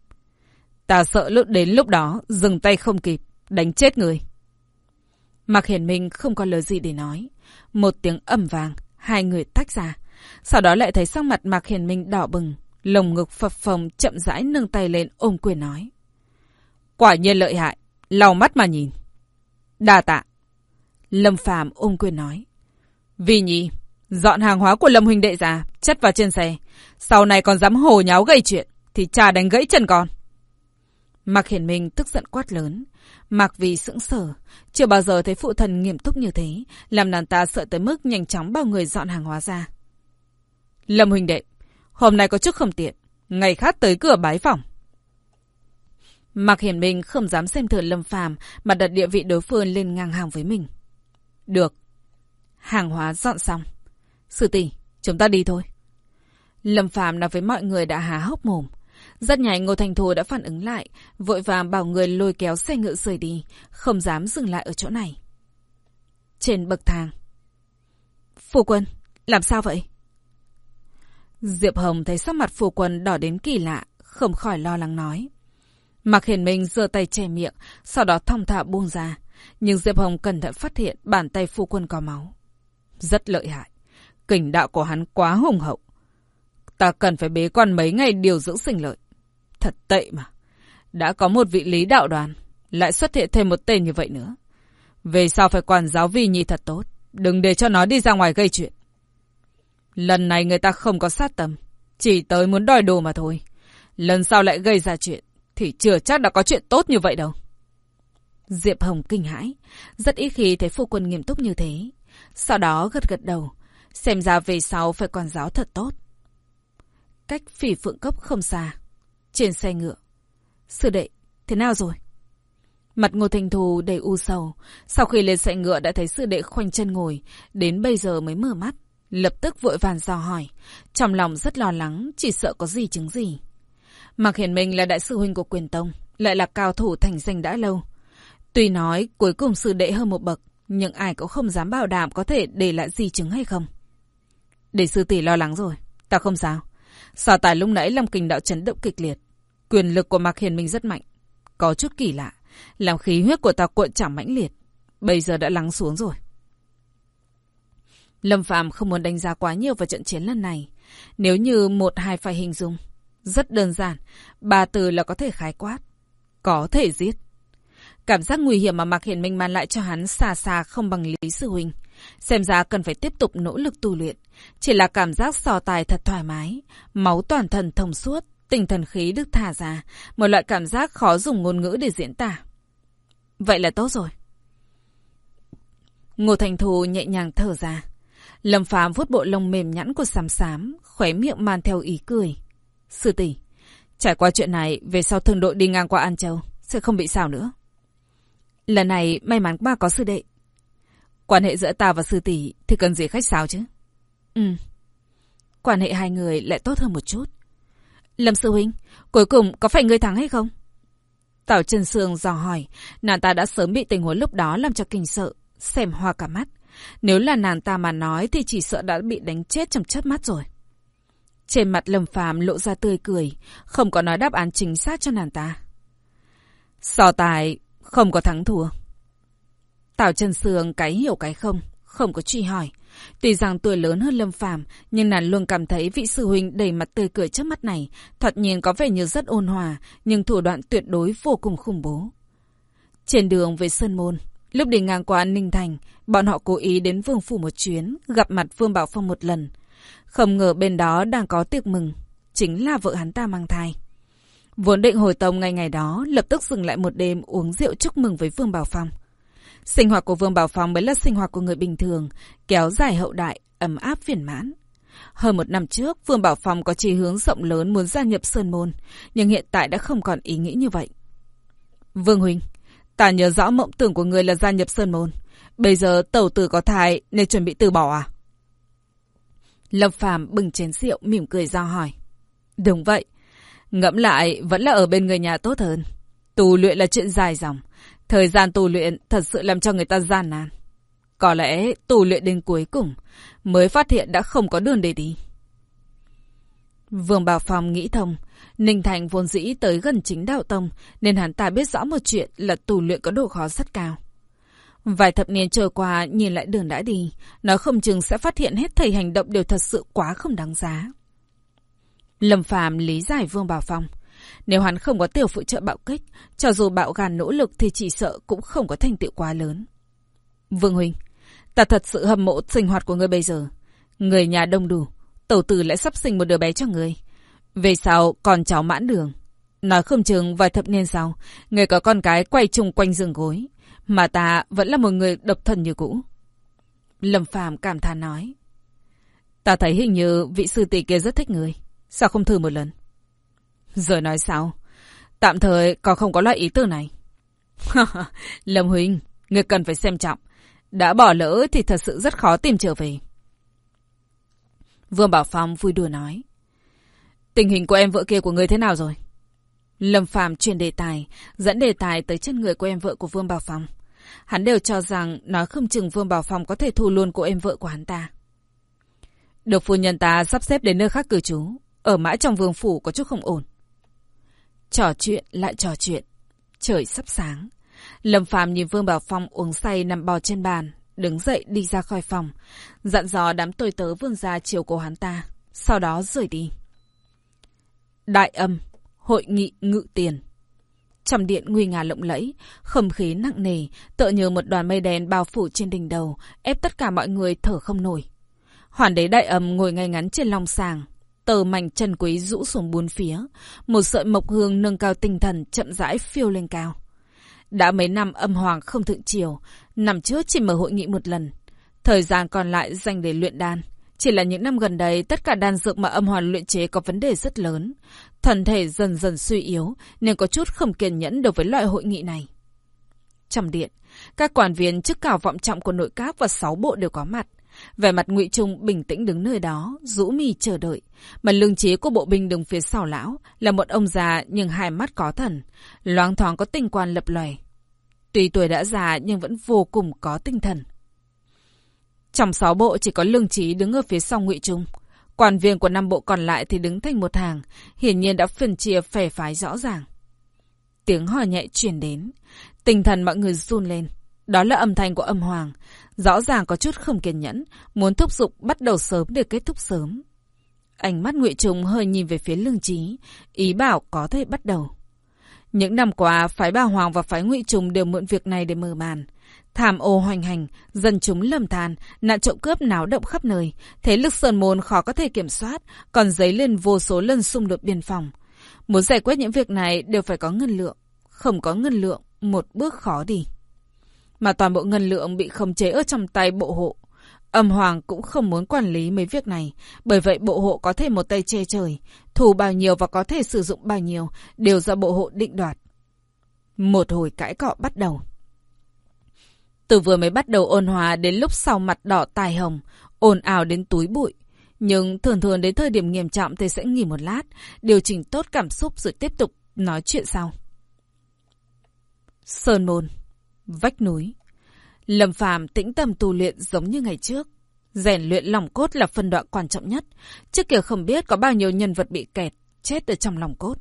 Ta sợ lúc đến lúc đó, dừng tay không kịp, đánh chết người. Mạc Hiển Minh không có lời gì để nói. Một tiếng ầm vàng, hai người tách ra. Sau đó lại thấy sắc mặt Mạc Hiển Minh đỏ bừng, lồng ngực phập phồng chậm rãi nâng tay lên ôm quyền nói. Quả nhiên lợi hại, lau mắt mà nhìn. Đa tạ. Lâm Phàm ôm quyền nói. Vì nhỉ, dọn hàng hóa của Lâm huynh đệ ra, chất vào trên xe. Sau này còn dám hồ nháo gây chuyện, thì cha đánh gãy chân con. Mạc Hiển Minh tức giận quát lớn. Mạc vì sững sờ, chưa bao giờ thấy phụ thần nghiêm túc như thế, làm nàng ta sợ tới mức nhanh chóng bao người dọn hàng hóa ra. Lâm huynh đệ, hôm nay có chút không tiện, ngày khác tới cửa bái phòng. Mạc Hiển Minh không dám xem thường Lâm Phàm mà đặt địa vị đối phương lên ngang hàng với mình. Được. Hàng hóa dọn xong. Sư tỷ, chúng ta đi thôi. Lâm Phàm nói với mọi người đã há hốc mồm. Rất nhanh Ngô Thành Thù đã phản ứng lại, vội vàng bảo người lôi kéo xe ngựa rời đi, không dám dừng lại ở chỗ này. Trên bậc thang. phù quân, làm sao vậy? Diệp Hồng thấy sắc mặt phù quân đỏ đến kỳ lạ, không khỏi lo lắng nói. Mạc Hiền Minh giơ tay che miệng, sau đó thong thả buông ra. Nhưng Diệp Hồng cẩn thận phát hiện bàn tay phu quân có máu. Rất lợi hại. Kình đạo của hắn quá hùng hậu. Ta cần phải bế quan mấy ngày điều dưỡng sinh lợi. Thật tệ mà. Đã có một vị lý đạo đoàn, lại xuất hiện thêm một tên như vậy nữa. Về sau phải quản giáo vi nhi thật tốt. Đừng để cho nó đi ra ngoài gây chuyện. Lần này người ta không có sát tâm. Chỉ tới muốn đòi đồ mà thôi. Lần sau lại gây ra chuyện. Thì chưa chắc đã có chuyện tốt như vậy đâu. Diệp Hồng kinh hãi. Rất ít khi thấy phu quân nghiêm túc như thế. Sau đó gật gật đầu. Xem ra về sau phải quản giáo thật tốt. Cách phỉ phượng cấp không xa. Trên xe ngựa. Sư đệ, thế nào rồi? Mặt ngô thành thù đầy u sầu. Sau khi lên xe ngựa đã thấy sư đệ khoanh chân ngồi. Đến bây giờ mới mở mắt. Lập tức vội vàng dò hỏi. Trong lòng rất lo lắng, chỉ sợ có gì chứng gì. Mạc Hiển Minh là đại sư huynh của quyền tông. Lại là cao thủ thành danh đã lâu. Tuy nói cuối cùng sư đệ hơn một bậc. Nhưng ai cũng không dám bảo đảm có thể để lại di chứng hay không. Để sư tỷ lo lắng rồi. Ta không sao. Xà tài lúc nãy làm Kình đạo chấn động kịch liệt. Quyền lực của Mạc Hiền Minh rất mạnh. Có chút kỳ lạ. Làm khí huyết của ta cuộn chẳng mãnh liệt. Bây giờ đã lắng xuống rồi. Lâm Phạm không muốn đánh giá quá nhiều vào trận chiến lần này. Nếu như một hai phải hình dung. Rất đơn giản. Ba từ là có thể khái quát. Có thể giết. Cảm giác nguy hiểm mà Mạc hiền Minh mang lại cho hắn xa xa không bằng Lý Sư Huynh. Xem ra cần phải tiếp tục nỗ lực tu luyện. Chỉ là cảm giác sò tài thật thoải mái. Máu toàn thân thông suốt, tinh thần khí được thả ra. Một loại cảm giác khó dùng ngôn ngữ để diễn tả. Vậy là tốt rồi. Ngô Thành Thù nhẹ nhàng thở ra. Lâm Phàm vuốt bộ lông mềm nhẵn của xám xám, khóe miệng mang theo ý cười. Sư tỷ, trải qua chuyện này, về sau thường đội đi ngang qua An Châu, sẽ không bị sao nữa. Lần này may mắn ba có sư đệ. Quan hệ giữa ta và sư tỷ thì cần gì khách sáo chứ? Ừ. Quan hệ hai người lại tốt hơn một chút. Lâm sư huynh, cuối cùng có phải ngươi thắng hay không? Tảo Trần Sương dò hỏi, nàng ta đã sớm bị tình huống lúc đó làm cho kinh sợ, xem hoa cả mắt. Nếu là nàng ta mà nói thì chỉ sợ đã bị đánh chết trong chớp mắt rồi. Trên mặt Lâm Phàm lộ ra tươi cười, không có nói đáp án chính xác cho nàng ta. So tài, không có thắng thua. Tào Trần Sương cái hiểu cái không, không có truy hỏi. Tuy rằng tuổi lớn hơn Lâm Phàm, nhưng nàng luôn cảm thấy vị sư huynh đầy mặt tươi cười trước mắt này, thoạt nhiên có vẻ như rất ôn hòa, nhưng thủ đoạn tuyệt đối vô cùng khủng bố. Trên đường về Sơn Môn, lúc đi ngang qua Ninh Thành, bọn họ cố ý đến Vương Phủ một chuyến, gặp mặt Vương Bảo Phong một lần. Không ngờ bên đó đang có tiệc mừng, chính là vợ hắn ta mang thai. Vốn định hồi tông ngày ngày đó, lập tức dừng lại một đêm uống rượu chúc mừng với Vương Bảo Phong. Sinh hoạt của Vương Bảo Phong mới là sinh hoạt của người bình thường, kéo dài hậu đại, ấm áp viên mãn. Hơn một năm trước, Vương Bảo Phong có chỉ hướng rộng lớn muốn gia nhập Sơn Môn, nhưng hiện tại đã không còn ý nghĩ như vậy. Vương Huynh, ta nhớ rõ mộng tưởng của người là gia nhập Sơn Môn. Bây giờ tẩu tử có thai nên chuẩn bị từ bỏ à? Lâm Phàm bừng chén rượu mỉm cười ra hỏi. Đúng vậy. Ngẫm lại vẫn là ở bên người nhà tốt hơn. tù luyện là chuyện dài dòng. Thời gian tu luyện thật sự làm cho người ta gian nan. Có lẽ tu luyện đến cuối cùng mới phát hiện đã không có đường để đi. Vương Bảo Phong nghĩ thông, Ninh Thành vốn dĩ tới gần chính đạo tông, nên hắn ta biết rõ một chuyện là tu luyện có độ khó rất cao. Vài thập niên trôi qua, nhìn lại đường đã đi, nó không chừng sẽ phát hiện hết thầy hành động đều thật sự quá không đáng giá. Lâm Phàm lý giải Vương Bảo Phong. Nếu hắn không có tiểu phụ trợ bạo kích, cho dù bạo gàn nỗ lực thì chỉ sợ cũng không có thành tựu quá lớn. Vương Huynh, ta thật sự hâm mộ sinh hoạt của ngươi bây giờ. Người nhà đông đủ, tổ tử lại sắp sinh một đứa bé cho ngươi. Về sau còn cháu mãn đường. Nói không chừng vài thập niên sau, người có con cái quay chung quanh giường gối, mà ta vẫn là một người độc thân như cũ. Lâm Phàm cảm thán nói. Ta thấy hình như vị sư tỷ kia rất thích người. Sao không thử một lần? Rồi nói sao? Tạm thời còn không có loại ý tưởng này. Lâm Huynh, người cần phải xem trọng. Đã bỏ lỡ thì thật sự rất khó tìm trở về. Vương Bảo Phong vui đùa nói. Tình hình của em vợ kia của người thế nào rồi? Lâm Phàm chuyển đề tài, dẫn đề tài tới chân người của em vợ của Vương Bảo Phong. Hắn đều cho rằng nói không chừng Vương Bảo Phong có thể thu luôn của em vợ của hắn ta. Được phu nhân ta sắp xếp đến nơi khác cư trú, ở mãi trong vương phủ có chút không ổn. Trò chuyện lại trò chuyện. Trời sắp sáng. Lâm Phàm nhìn Vương Bảo Phong uống say nằm bò trên bàn, đứng dậy đi ra khỏi phòng, dặn dò đám tôi tớ vương ra chiều cố hắn ta, sau đó rời đi. Đại âm, hội nghị ngự tiền. Trong điện nguy nga lộng lẫy, không khí nặng nề, tựa như một đoàn mây đen bao phủ trên đỉnh đầu, ép tất cả mọi người thở không nổi. Hoàn đế đại âm ngồi ngay ngắn trên lòng sàng, tờ mảnh chân quý rũ xuống bốn phía, một sợi mộc hương nâng cao tinh thần chậm rãi phiêu lên cao. Đã mấy năm âm hoàng không thượng triều, năm trước chỉ mở hội nghị một lần. Thời gian còn lại dành để luyện đan. Chỉ là những năm gần đây, tất cả đan dược mà âm hoàng luyện chế có vấn đề rất lớn. Thần thể dần dần suy yếu, nên có chút không kiên nhẫn đối với loại hội nghị này. Trong điện, các quản viên chức cao vọng trọng của nội các và sáu bộ đều có mặt về mặt ngụy Trung bình tĩnh đứng nơi đó, rũ mì chờ đợi. Mà lương trí của bộ binh đứng phía sau lão là một ông già nhưng hai mắt có thần, loáng thoáng có tinh quan lập lòe. Tuy tuổi đã già nhưng vẫn vô cùng có tinh thần. Trong sáu bộ chỉ có lương trí đứng ở phía sau ngụy Trung. Quản viên của năm bộ còn lại thì đứng thành một hàng, hiển nhiên đã phân chia phe phái rõ ràng. Tiếng hò nhẹ truyền đến, tinh thần mọi người run lên. Đó là âm thanh của âm hoàng, rõ ràng có chút không kiên nhẫn, muốn thúc giục bắt đầu sớm để kết thúc sớm. Ánh mắt Ngụy Trung hơi nhìn về phía Lương Trí, ý bảo có thể bắt đầu. Những năm qua, phái Bà Hoàng và phái Ngụy Trung đều mượn việc này để mở màn. Thảm ô hoành hành, dân chúng lầm than, nạn trộm cướp náo động khắp nơi, thế lực sơn môn khó có thể kiểm soát, còn dấy lên vô số lần xung đột biên phòng. Muốn giải quyết những việc này đều phải có ngân lượng, không có ngân lượng, một bước khó đi. Mà toàn bộ ngân lượng bị khống chế ở trong tay bộ hộ. Âm Hoàng cũng không muốn quản lý mấy việc này, bởi vậy bộ hộ có thể một tay che trời, thủ bao nhiêu và có thể sử dụng bao nhiêu, đều do bộ hộ định đoạt. Một hồi cãi cọ bắt đầu. Từ vừa mới bắt đầu ôn hòa đến lúc sau mặt đỏ tài hồng, ồn ào đến túi bụi. Nhưng thường thường đến thời điểm nghiêm trọng thì sẽ nghỉ một lát, điều chỉnh tốt cảm xúc rồi tiếp tục nói chuyện sau. Sơn Môn Vách núi Lâm Phàm tĩnh tâm tu luyện giống như ngày trước. Rèn luyện lòng cốt là phân đoạn quan trọng nhất. Trước kia không biết có bao nhiêu nhân vật bị kẹt, chết ở trong lòng cốt.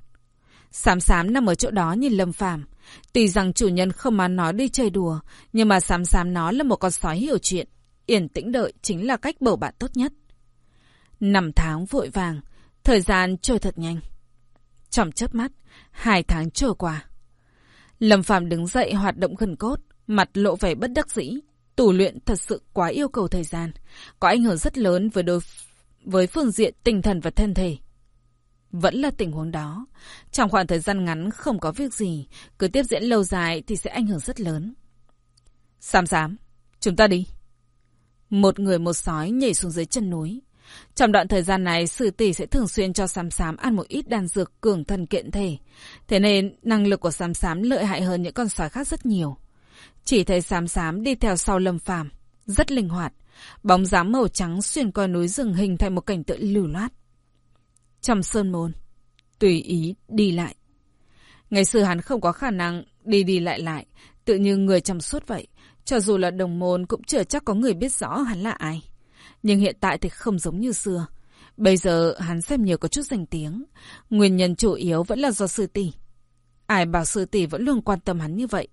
Sám sám nằm ở chỗ đó nhìn Lâm Phàm Tuy rằng chủ nhân không mà nói đi chơi đùa, nhưng mà sám sám nó là một con sói hiểu chuyện. Yên tĩnh đợi chính là cách bầu bạn tốt nhất. Năm tháng vội vàng, thời gian trôi thật nhanh. Trong chớp mắt, hai tháng trôi qua. Lâm Phàm đứng dậy hoạt động gần cốt, mặt lộ vẻ bất đắc dĩ. tủ luyện thật sự quá yêu cầu thời gian, có ảnh hưởng rất lớn với đối với phương diện tinh thần và thân thể. Vẫn là tình huống đó. Trong khoảng thời gian ngắn không có việc gì, cứ tiếp diễn lâu dài thì sẽ ảnh hưởng rất lớn. Sám sám, chúng ta đi. Một người một sói nhảy xuống dưới chân núi. Trong đoạn thời gian này, sư tỷ sẽ thường xuyên cho Sám Sám ăn một ít đan dược cường thân kiện thể. Thế nên, năng lực của Sám Sám lợi hại hơn những con sói khác rất nhiều. Chỉ thấy Sám Sám đi theo sau lâm phàm, rất linh hoạt. Bóng dáng màu trắng xuyên qua núi rừng hình thành một cảnh tượng lưu loát. Trong sơn môn, tùy ý đi lại. Ngày xưa hắn không có khả năng đi đi lại lại, tự như người trong suốt vậy. Cho dù là đồng môn cũng chưa chắc có người biết rõ hắn là ai. Nhưng hiện tại thì không giống như xưa. Bây giờ hắn xem nhiều có chút danh tiếng. Nguyên nhân chủ yếu vẫn là do sư tỷ. Ai bảo sư tỷ vẫn luôn quan tâm hắn như vậy.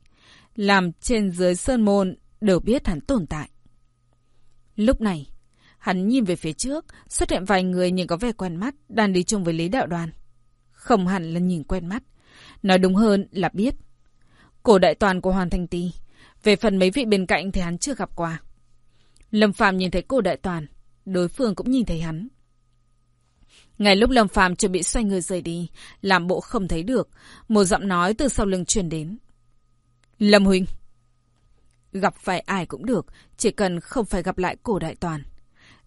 Làm trên dưới sơn môn đều biết hắn tồn tại. Lúc này, hắn nhìn về phía trước, xuất hiện vài người nhìn có vẻ quen mắt, đang đi chung với Lý Đạo Đoàn. Không hẳn là nhìn quen mắt. Nói đúng hơn là biết. Cổ đại toàn của Hoàn Thành Ti. Về phần mấy vị bên cạnh thì hắn chưa gặp qua. Lâm Phàm nhìn thấy cô đại toàn, đối phương cũng nhìn thấy hắn. Ngay lúc Lâm Phàm chuẩn bị xoay người rời đi, làm bộ không thấy được, một giọng nói từ sau lưng truyền đến. Lâm Huynh. Gặp phải ai cũng được, chỉ cần không phải gặp lại cổ đại toàn.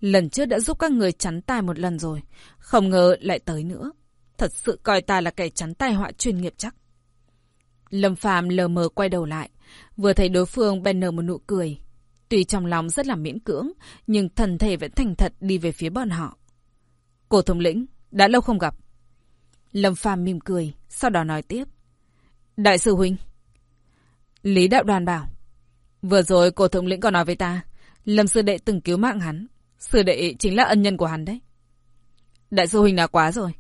Lần trước đã giúp các người chắn tai một lần rồi, không ngờ lại tới nữa. Thật sự coi ta là kẻ chắn tai họa chuyên nghiệp chắc. Lâm Phàm lờ mờ quay đầu lại, vừa thấy đối phương bèn nở một nụ cười. Tuy trong lòng rất là miễn cưỡng, nhưng thần thể vẫn thành thật đi về phía bọn họ. Cổ thống lĩnh, đã lâu không gặp. Lâm Phàm mỉm cười, sau đó nói tiếp. Đại sư Huynh. Lý Đạo Đoàn bảo. Vừa rồi cổ thống lĩnh có nói với ta, Lâm Sư Đệ từng cứu mạng hắn. Sư Đệ chính là ân nhân của hắn đấy. Đại sư Huynh đã quá rồi.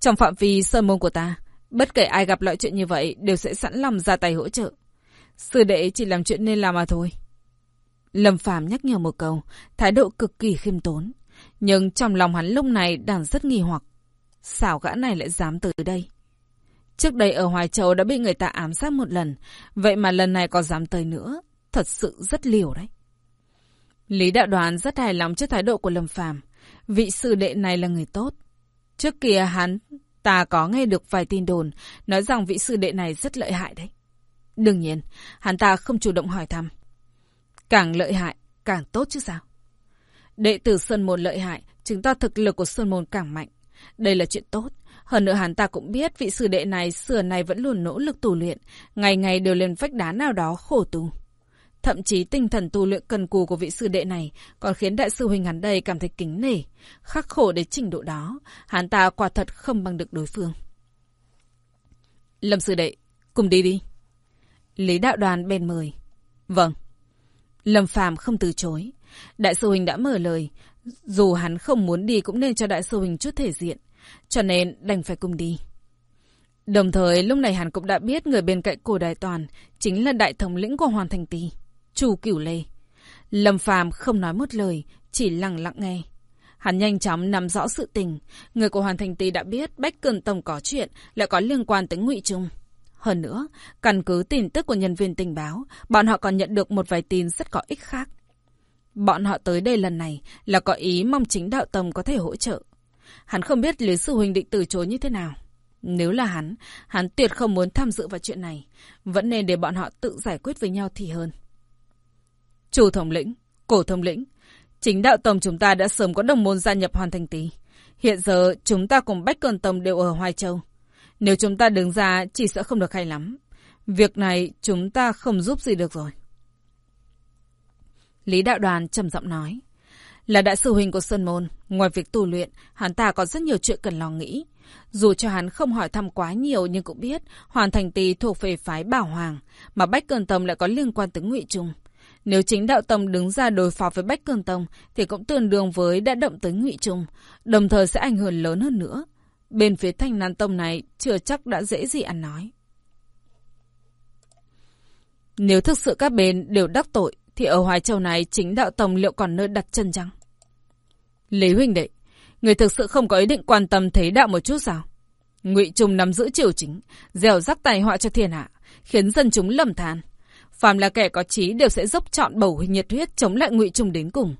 Trong phạm vi sơn môn của ta, bất kể ai gặp loại chuyện như vậy đều sẽ sẵn lòng ra tay hỗ trợ. Sư đệ chỉ làm chuyện nên làm mà thôi. Lâm Phàm nhắc nhở một câu, thái độ cực kỳ khiêm tốn. Nhưng trong lòng hắn lúc này đang rất nghi hoặc. Sao gã này lại dám tới đây? Trước đây ở Hoài Châu đã bị người ta ám sát một lần, vậy mà lần này còn dám tới nữa. Thật sự rất liều đấy. Lý Đạo Đoàn rất hài lòng trước thái độ của Lâm Phàm Vị sư đệ này là người tốt. Trước kia hắn, ta có nghe được vài tin đồn, nói rằng vị sư đệ này rất lợi hại đấy. Đương nhiên, hắn ta không chủ động hỏi thăm. Càng lợi hại, càng tốt chứ sao? Đệ tử Sơn Môn lợi hại, chứng tỏ thực lực của Sơn Môn càng mạnh. Đây là chuyện tốt. Hơn nữa hắn ta cũng biết vị sư đệ này xưa này vẫn luôn nỗ lực tu luyện, ngày ngày đều lên vách đá nào đó khổ tu. Thậm chí tinh thần tu luyện cần cù của vị sư đệ này còn khiến đại sư huynh hắn đây cảm thấy kính nể. Khắc khổ đến trình độ đó, hắn ta quả thật không bằng được đối phương. Lâm sư đệ, cùng đi đi. Lý đạo đoàn bèn mời. Vâng. Lâm phàm không từ chối. Đại sư huynh đã mở lời. Dù hắn không muốn đi cũng nên cho đại sư huynh chút thể diện. Cho nên đành phải cùng đi. Đồng thời lúc này hắn cũng đã biết người bên cạnh cổ đại toàn chính là đại thống lĩnh của Hoàn Thành Tì. Chu Cửu Lê. Lâm Phàm không nói một lời, chỉ lặng lặng nghe. Hắn nhanh chóng nắm rõ sự tình, người của Hoàn Thành Tý đã biết Bách Cường Tông có chuyện, lại có liên quan tới Ngụy Trung. Hơn nữa, căn cứ tin tức của nhân viên tình báo, bọn họ còn nhận được một vài tin rất có ích khác. Bọn họ tới đây lần này là có ý mong chính đạo tông có thể hỗ trợ. Hắn không biết Lý Sư Huynh định từ chối như thế nào. Nếu là hắn, hắn tuyệt không muốn tham dự vào chuyện này. Vẫn nên để bọn họ tự giải quyết với nhau thì hơn. Chủ thống lĩnh, cổ thống lĩnh, chính đạo tông chúng ta đã sớm có đồng môn gia nhập hoàn thành tí. Hiện giờ chúng ta cùng Bách Cơn Tông đều ở Hoài Châu. Nếu chúng ta đứng ra chỉ sẽ không được hay lắm. Việc này chúng ta không giúp gì được rồi. Lý Đạo Đoàn trầm giọng nói. Là đại sư huynh của Sơn Môn, ngoài việc tu luyện, hắn ta có rất nhiều chuyện cần lo nghĩ. Dù cho hắn không hỏi thăm quá nhiều nhưng cũng biết Hoàn Thành Tì thuộc về phái Bảo Hoàng, mà Bách Cơn Tông lại có liên quan tới Ngụy Trung. Nếu chính đạo tông đứng ra đối phó với Bách Cường Tông thì cũng tương đương với đã động tới Ngụy Trung, đồng thời sẽ ảnh hưởng lớn hơn nữa. Bên phía Thanh Nan Tông này chưa chắc đã dễ gì ăn nói. Nếu thực sự các bên đều đắc tội thì ở Hoài Châu này chính đạo tông liệu còn nơi đặt chân chăng? Lý huynh đệ, người thực sự không có ý định quan tâm thế đạo một chút sao? Ngụy Trung nắm giữ triều chính, dẻo rắc tài họa cho thiên hạ, khiến dân chúng lầm than. Phàm là kẻ có trí đều sẽ dốc chọn bầu nhiệt huyết chống lại ngụy trung đến cùng.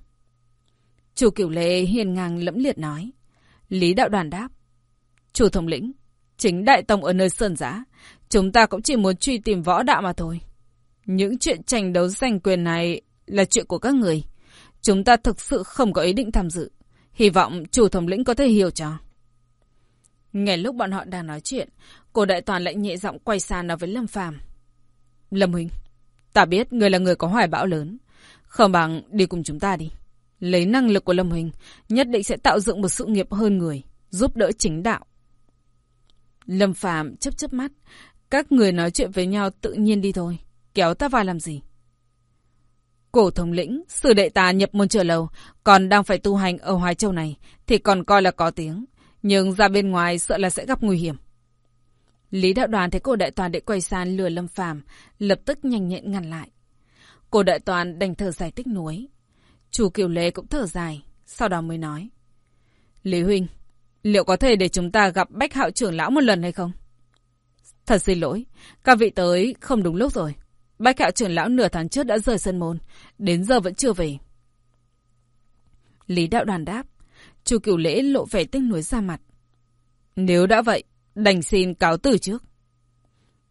Chủ cửu Lệ hiền ngang lẫm liệt nói. Lý đạo đoàn đáp. Chủ thống lĩnh, chính đại tông ở nơi sơn giá, chúng ta cũng chỉ muốn truy tìm võ đạo mà thôi. Những chuyện tranh đấu giành quyền này là chuyện của các người. Chúng ta thực sự không có ý định tham dự. Hy vọng chủ thống lĩnh có thể hiểu cho. Ngay lúc bọn họ đang nói chuyện, cô đại toàn lại nhẹ giọng quay sang nói với Lâm Phàm. Lâm Huynh, Ta biết người là người có hoài bão lớn. Không bằng đi cùng chúng ta đi. Lấy năng lực của Lâm Huỳnh, nhất định sẽ tạo dựng một sự nghiệp hơn người, giúp đỡ chính đạo. Lâm phạm chấp chấp mắt. Các người nói chuyện với nhau tự nhiên đi thôi. Kéo ta vào làm gì? Cổ thống lĩnh, sư đệ ta nhập môn trở lâu, còn đang phải tu hành ở Hoài Châu này, thì còn coi là có tiếng. Nhưng ra bên ngoài sợ là sẽ gặp nguy hiểm. Lý đạo đoàn thấy cổ đại toàn định quay sang lừa lâm phàm, lập tức nhanh nhẹn ngăn lại. cổ đại toàn đành thở dài tích nuối. Chủ kiều lê cũng thở dài, sau đó mới nói. Lý Huynh, liệu có thể để chúng ta gặp bách hạo trưởng lão một lần hay không? Thật xin lỗi, các vị tới không đúng lúc rồi. Bách hạo trưởng lão nửa tháng trước đã rời sân môn, đến giờ vẫn chưa về. Lý đạo đoàn đáp. Chủ cửu lễ lộ vẻ tinh nuối ra mặt, Nếu đã vậy, đành xin cáo từ trước.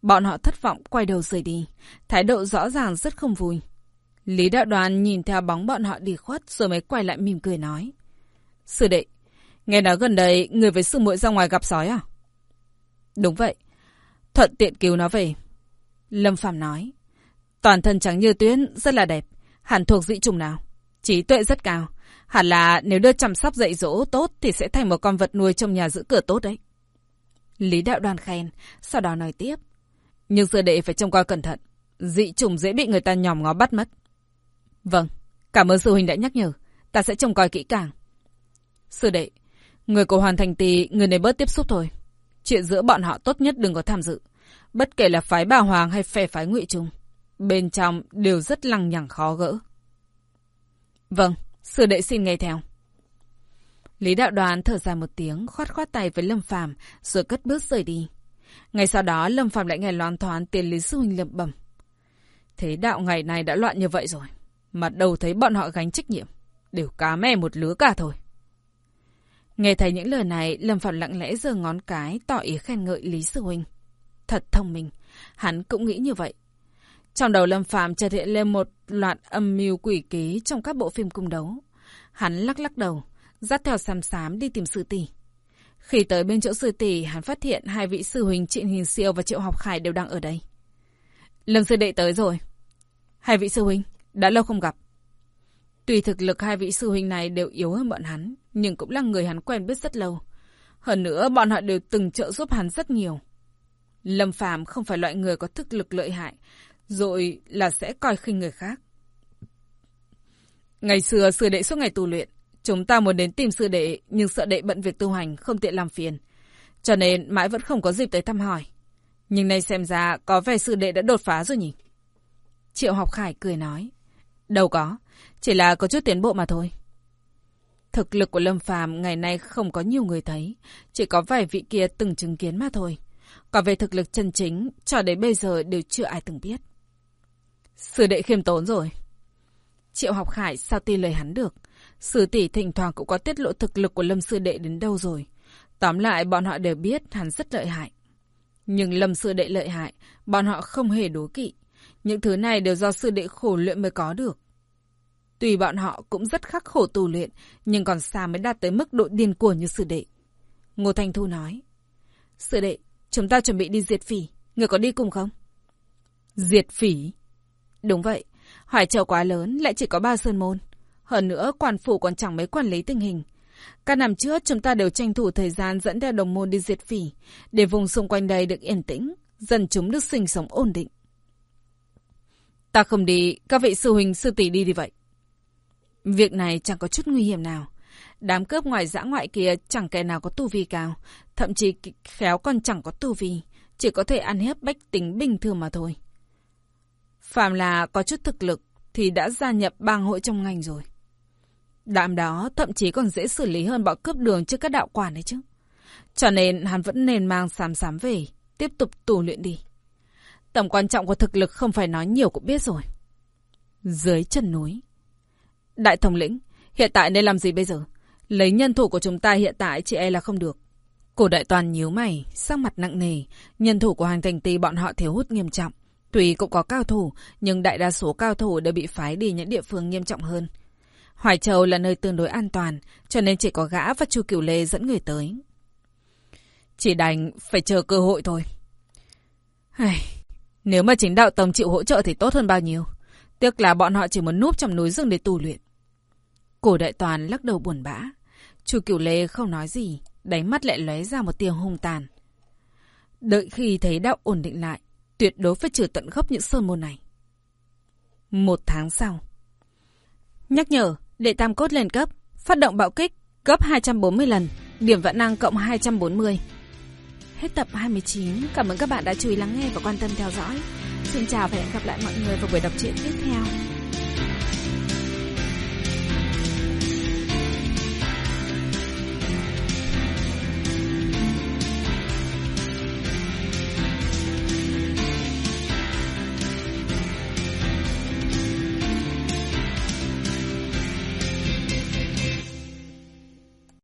Bọn họ thất vọng quay đầu rời đi, thái độ rõ ràng rất không vui. Lý đạo đoàn nhìn theo bóng bọn họ đi khuất rồi mới quay lại mỉm cười nói. Sư đệ, nghe nói gần đây người với sư muội ra ngoài gặp sói à? Đúng vậy. Thuận tiện cứu nó về. Lâm Phạm nói. Toàn thân trắng như tuyến, rất là đẹp. Hẳn thuộc dị trùng nào? Trí tuệ rất cao. Hẳn là nếu đưa chăm sóc dạy dỗ tốt thì sẽ thành một con vật nuôi trong nhà giữ cửa tốt đấy. Lý đạo đoàn khen, sau đó nói tiếp. Nhưng sư đệ phải trông coi cẩn thận. Dị trùng dễ bị người ta nhòm ngó bắt mất. Vâng, cảm ơn sư huynh đã nhắc nhở. Ta sẽ trông coi kỹ càng. Sư đệ, người của Hoàn Thành Tì, người này bớt tiếp xúc thôi. Chuyện giữa bọn họ tốt nhất đừng có tham dự. Bất kể là phái bà Hoàng hay phe phái ngụy Trung. Bên trong đều rất lằng nhằng khó gỡ. Vâng, sư đệ xin nghe theo. Lý đạo đoàn thở dài một tiếng, khoát khoát tay với Lâm Phàm rồi cất bước rời đi. ngay sau đó Lâm Phàm lại nghe loan thoáng tiền Lý Sư Huynh lẩm bẩm. Thế đạo ngày này đã loạn như vậy rồi. Mà đầu thấy bọn họ gánh trách nhiệm. Đều cá me một lứa cả thôi. Nghe thấy những lời này, Lâm Phạm lặng lẽ giơ ngón cái, tỏ ý khen ngợi Lý Sư Huynh. Thật thông minh, hắn cũng nghĩ như vậy. Trong đầu Lâm Phạm chợt hiện lên một loạt âm mưu quỷ kế trong các bộ phim cung đấu. Hắn lắc lắc đầu, dắt theo xăm xám đi tìm sư tỷ. Khi tới bên chỗ sư tỷ, hắn phát hiện hai vị sư huynh Trịnh Hình Siêu và Triệu Học Khải đều đang ở đây. Lâm sư đệ tới rồi. Hai vị sư huynh, đã lâu không gặp. Tuy thực lực hai vị sư huynh này đều yếu hơn bọn hắn, nhưng cũng là người hắn quen biết rất lâu. Hơn nữa, bọn họ đều từng trợ giúp hắn rất nhiều. Lâm Phàm không phải loại người có thực lực lợi hại, rồi là sẽ coi khinh người khác. Ngày xưa, sư đệ suốt ngày tu luyện. Chúng ta muốn đến tìm sư đệ, nhưng sợ đệ bận việc tu hành, không tiện làm phiền. Cho nên mãi vẫn không có dịp tới thăm hỏi. Nhưng nay xem ra có vẻ sư đệ đã đột phá rồi nhỉ? Triệu học khải cười nói. Đâu có, chỉ là có chút tiến bộ mà thôi. Thực lực của Lâm Phàm ngày nay không có nhiều người thấy, chỉ có vài vị kia từng chứng kiến mà thôi. Còn về thực lực chân chính, cho đến bây giờ đều chưa ai từng biết. Sư đệ khiêm tốn rồi. Triệu học khải sao tin lời hắn được. Sư tỷ thỉnh thoảng cũng có tiết lộ thực lực của Lâm sư đệ đến đâu rồi. Tóm lại bọn họ đều biết hắn rất lợi hại. Nhưng Lâm sư đệ lợi hại, bọn họ không hề đố kỵ. Những thứ này đều do sư đệ khổ luyện mới có được. Tuy bọn họ cũng rất khắc khổ tu luyện, nhưng còn xa mới đạt tới mức độ điên cuồng như sư đệ. Ngô Thanh Thu nói. Sư đệ, chúng ta chuẩn bị đi diệt phỉ. Người có đi cùng không? Diệt phỉ? Đúng vậy. Hoài châu quá lớn, lại chỉ có ba sơn môn. Hơn nữa, quản phủ còn chẳng mấy quản lý tình hình. Các năm trước, chúng ta đều tranh thủ thời gian dẫn theo đồng môn đi diệt phỉ, để vùng xung quanh đây được yên tĩnh, dần chúng được sinh sống ổn định. Ta không đi, các vị sư huynh sư tỷ đi đi vậy. Việc này chẳng có chút nguy hiểm nào. Đám cướp ngoài dã ngoại kia chẳng kẻ nào có tu vi cao, thậm chí khéo còn chẳng có tu vi, chỉ có thể ăn hiếp bách tính bình thường mà thôi. Phạm là có chút thực lực thì đã gia nhập bang hội trong ngành rồi. Đám đó thậm chí còn dễ xử lý hơn bọn cướp đường trước các đạo quản đấy chứ. Cho nên hắn vẫn nên mang sám sám về, tiếp tục tù luyện đi. Tầm quan trọng của thực lực không phải nói nhiều cũng biết rồi. Dưới chân núi. Đại thống lĩnh, hiện tại nên làm gì bây giờ? Lấy nhân thủ của chúng ta hiện tại chị e là không được. Cổ đại toàn nhíu mày, sắc mặt nặng nề. Nhân thủ của hành thành tì bọn họ thiếu hút nghiêm trọng. Tuy cũng có cao thủ, nhưng đại đa số cao thủ đều bị phái đi những địa phương nghiêm trọng hơn. Hoài Châu là nơi tương đối an toàn, cho nên chỉ có gã và Chu Cửu Lê dẫn người tới. Chỉ đành phải chờ cơ hội thôi. Ai, nếu mà chính đạo tông chịu hỗ trợ thì tốt hơn bao nhiêu. Tiếc là bọn họ chỉ muốn núp trong núi rừng để tu luyện. Cổ đại toàn lắc đầu buồn bã. Chu Cửu Lê không nói gì, đáy mắt lại lóe ra một tia hung tàn. Đợi khi thấy đạo ổn định lại, tuyệt đối phải trừ tận gốc những sơn môn này. Một tháng sau. Nhắc nhở, đệ tam cốt lên cấp, phát động bạo kích, cấp 240 lần, điểm vận năng cộng 240. Hết tập 29, cảm ơn các bạn đã chú ý lắng nghe và quan tâm theo dõi. Xin chào và hẹn gặp lại mọi người vào buổi đọc truyện tiếp theo.